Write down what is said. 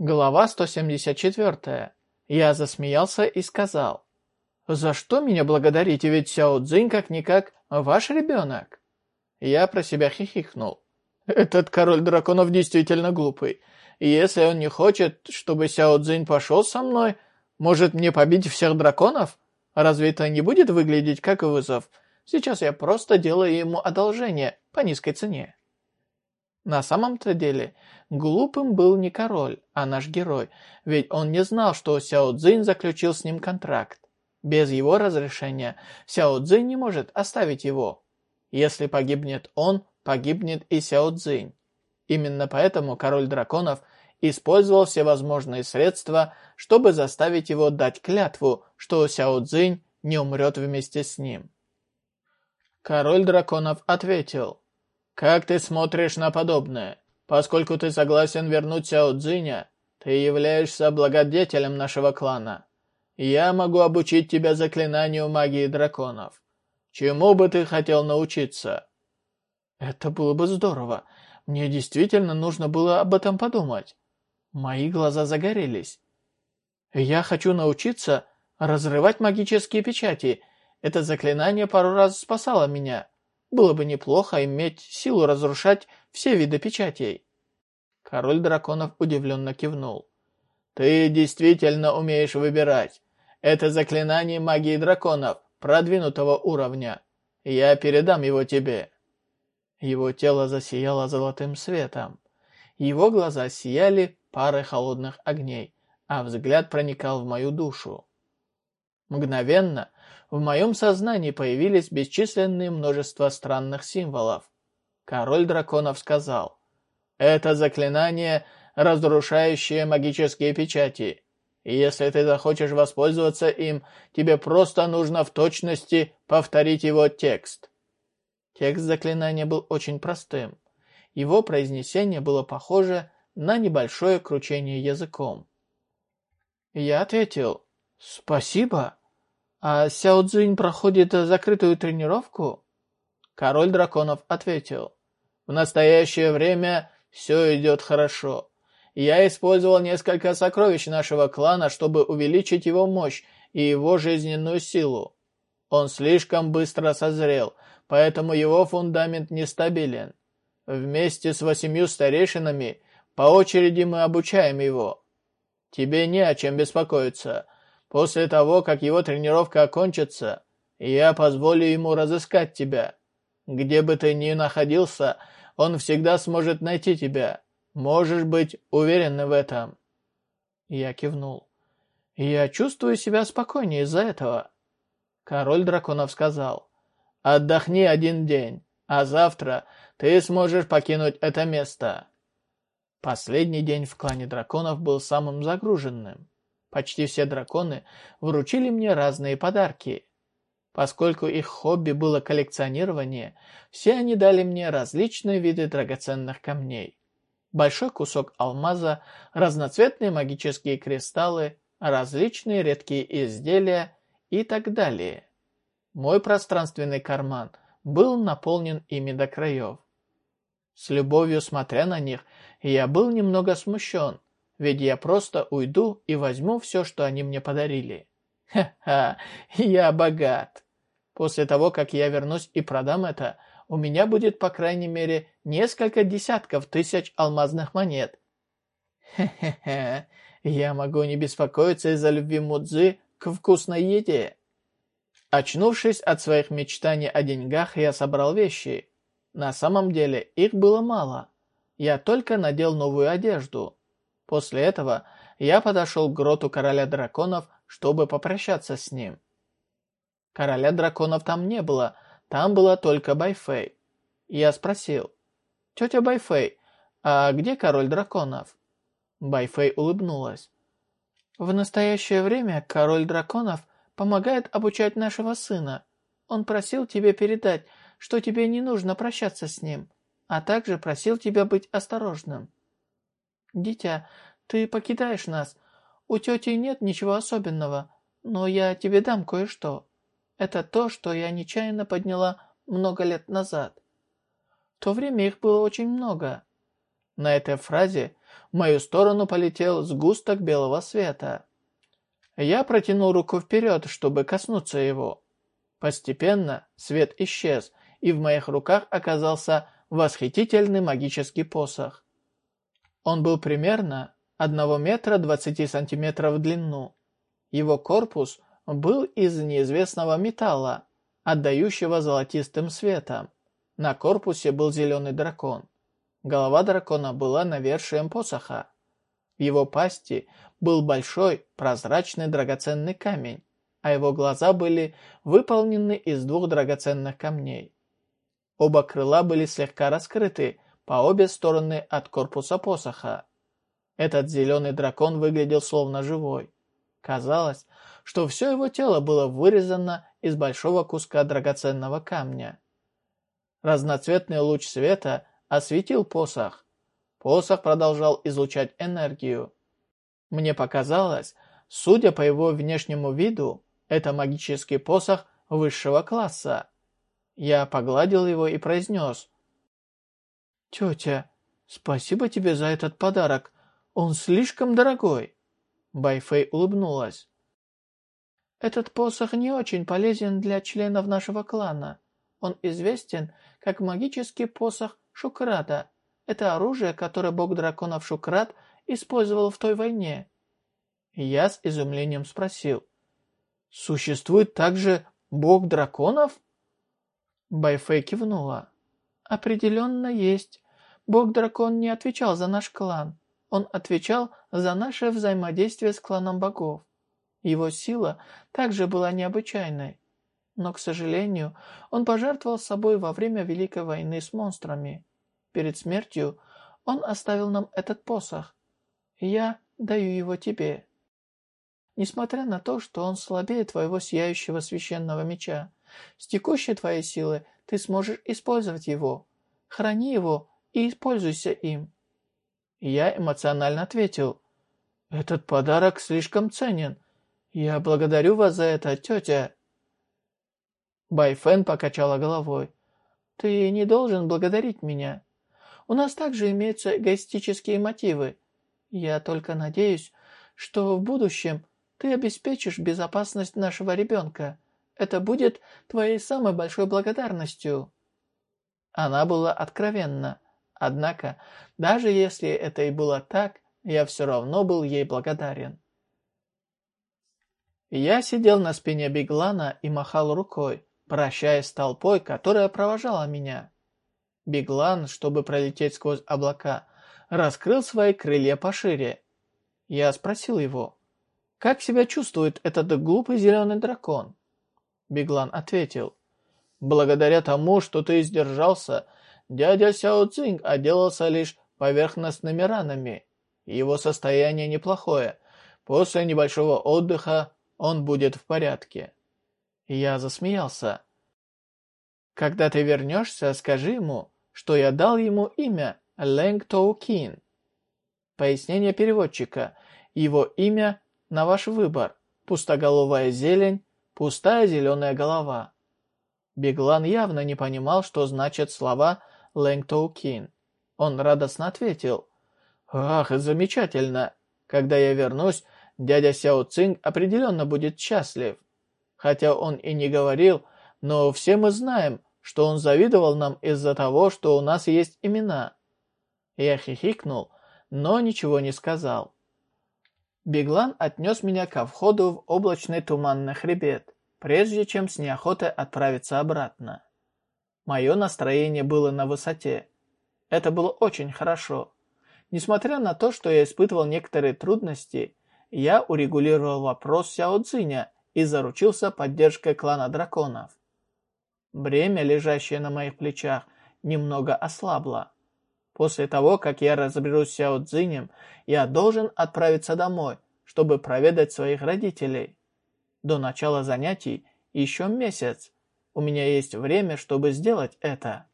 Глава 174. Я засмеялся и сказал, «За что меня благодарите, ведь Сяо Цзинь как-никак ваш ребенок?» Я про себя хихикнул. Этот король драконов действительно глупый. если он не хочет, чтобы Сяо Цзинь пошел со мной, может мне побить всех драконов? Разве это не будет выглядеть как вызов? Сейчас я просто делаю ему одолжение по низкой цене. На самом-то деле, глупым был не король, а наш герой, ведь он не знал, что Сяо Цзинь заключил с ним контракт. Без его разрешения Сяо Цзинь не может оставить его. Если погибнет он, погибнет и Сяо Цзинь. Именно поэтому король драконов использовал все возможные средства, чтобы заставить его дать клятву, что Сяо Цзинь не умрет вместе с ним. Король драконов ответил, «Как ты смотришь на подобное? Поскольку ты согласен вернуть Сяо Цзиня, ты являешься благодетелем нашего клана. Я могу обучить тебя заклинанию магии драконов. Чему бы ты хотел научиться?» Это было бы здорово. Мне действительно нужно было об этом подумать. Мои глаза загорелись. Я хочу научиться разрывать магические печати. Это заклинание пару раз спасало меня. Было бы неплохо иметь силу разрушать все виды печатей. Король драконов удивленно кивнул. Ты действительно умеешь выбирать. Это заклинание магии драконов, продвинутого уровня. Я передам его тебе. Его тело засияло золотым светом. Его глаза сияли парой холодных огней, а взгляд проникал в мою душу. Мгновенно в моем сознании появились бесчисленные множество странных символов. Король драконов сказал, «Это заклинание, разрушающее магические печати. И если ты захочешь воспользоваться им, тебе просто нужно в точности повторить его текст». Текст заклинания был очень простым. Его произнесение было похоже на небольшое кручение языком. Я ответил, «Спасибо». «А Сяо Цзинь проходит закрытую тренировку?» Король драконов ответил. «В настоящее время все идет хорошо. Я использовал несколько сокровищ нашего клана, чтобы увеличить его мощь и его жизненную силу. Он слишком быстро созрел, поэтому его фундамент нестабилен. Вместе с восемью старейшинами по очереди мы обучаем его. Тебе не о чем беспокоиться». После того, как его тренировка окончится, я позволю ему разыскать тебя. Где бы ты ни находился, он всегда сможет найти тебя. Можешь быть уверен в этом». Я кивнул. «Я чувствую себя спокойнее из-за этого». Король драконов сказал. «Отдохни один день, а завтра ты сможешь покинуть это место». Последний день в клане драконов был самым загруженным. Почти все драконы вручили мне разные подарки. Поскольку их хобби было коллекционирование, все они дали мне различные виды драгоценных камней. Большой кусок алмаза, разноцветные магические кристаллы, различные редкие изделия и так далее. Мой пространственный карман был наполнен ими до краев. С любовью смотря на них, я был немного смущен, ведь я просто уйду и возьму все, что они мне подарили. Ха-ха, я богат. После того, как я вернусь и продам это, у меня будет, по крайней мере, несколько десятков тысяч алмазных монет. Хе-хе-хе, я могу не беспокоиться из-за любви Мудзы к вкусной еде. Очнувшись от своих мечтаний о деньгах, я собрал вещи. На самом деле их было мало. Я только надел новую одежду. После этого я подошел к гроту короля драконов, чтобы попрощаться с ним. Короля драконов там не было, там была только Байфей. Я спросил, «Тетя Байфей, а где король драконов?» Байфей улыбнулась. «В настоящее время король драконов помогает обучать нашего сына. Он просил тебе передать, что тебе не нужно прощаться с ним, а также просил тебя быть осторожным». «Дитя, ты покидаешь нас. У тети нет ничего особенного, но я тебе дам кое-что. Это то, что я нечаянно подняла много лет назад. В то время их было очень много». На этой фразе в мою сторону полетел сгусток белого света. Я протянул руку вперед, чтобы коснуться его. Постепенно свет исчез, и в моих руках оказался восхитительный магический посох. Он был примерно 1 метра 20 сантиметров в длину. Его корпус был из неизвестного металла, отдающего золотистым светом. На корпусе был зеленый дракон. Голова дракона была навершием посоха. В его пасти был большой, прозрачный драгоценный камень, а его глаза были выполнены из двух драгоценных камней. Оба крыла были слегка раскрыты по обе стороны от корпуса посоха. Этот зеленый дракон выглядел словно живой. Казалось, что все его тело было вырезано из большого куска драгоценного камня. Разноцветный луч света осветил посох. Посох продолжал излучать энергию. Мне показалось, судя по его внешнему виду, это магический посох высшего класса. Я погладил его и произнес. «Тетя, спасибо тебе за этот подарок. Он слишком дорогой». Байфэй улыбнулась. «Этот посох не очень полезен для членов нашего клана. Он известен как магический посох Шукрата. Это оружие, которое бог драконов Шукрат использовал в той войне. Я с изумлением спросил. Существует также бог драконов? Байфэй кивнула. Определенно есть. Бог-дракон не отвечал за наш клан. Он отвечал за наше взаимодействие с кланом богов. Его сила также была необычайной но, к сожалению, он пожертвовал собой во время Великой войны с монстрами. Перед смертью он оставил нам этот посох, я даю его тебе. Несмотря на то, что он слабее твоего сияющего священного меча, с текущей твоей силы ты сможешь использовать его. Храни его и используйся им. Я эмоционально ответил, «Этот подарок слишком ценен. Я благодарю вас за это, тетя». Байфен покачала головой. «Ты не должен благодарить меня. У нас также имеются эгоистические мотивы. Я только надеюсь, что в будущем ты обеспечишь безопасность нашего ребенка. Это будет твоей самой большой благодарностью». Она была откровенна. Однако, даже если это и было так, я все равно был ей благодарен. Я сидел на спине Биглана и махал рукой прощаясь с толпой, которая провожала меня. Беглан, чтобы пролететь сквозь облака, раскрыл свои крылья пошире. Я спросил его, как себя чувствует этот глупый зеленый дракон? Беглан ответил, благодаря тому, что ты сдержался, дядя Сяо Цинг отделался лишь поверхностными ранами. Его состояние неплохое. После небольшого отдыха он будет в порядке. Я засмеялся. «Когда ты вернешься, скажи ему, что я дал ему имя Лэнг Тоу Кин». Пояснение переводчика. Его имя на ваш выбор. Пустоголовая зелень, пустая зеленая голова. Беглан явно не понимал, что значат слова Лэнг Тоу Кин. Он радостно ответил. «Ах, замечательно! Когда я вернусь, дядя Сяо Цинг определенно будет счастлив хотя он и не говорил, но все мы знаем, что он завидовал нам из-за того, что у нас есть имена. Я хихикнул, но ничего не сказал. Беглан отнес меня ко входу в облачный туманный хребет, прежде чем с неохотой отправиться обратно. Мое настроение было на высоте. Это было очень хорошо. Несмотря на то, что я испытывал некоторые трудности, я урегулировал вопрос Сяо Цзиня и заручился поддержкой клана драконов. Бремя, лежащее на моих плечах, немного ослабло. После того, как я разберусь с Сяо Цзинем, я должен отправиться домой, чтобы проведать своих родителей. До начала занятий еще месяц. У меня есть время, чтобы сделать это.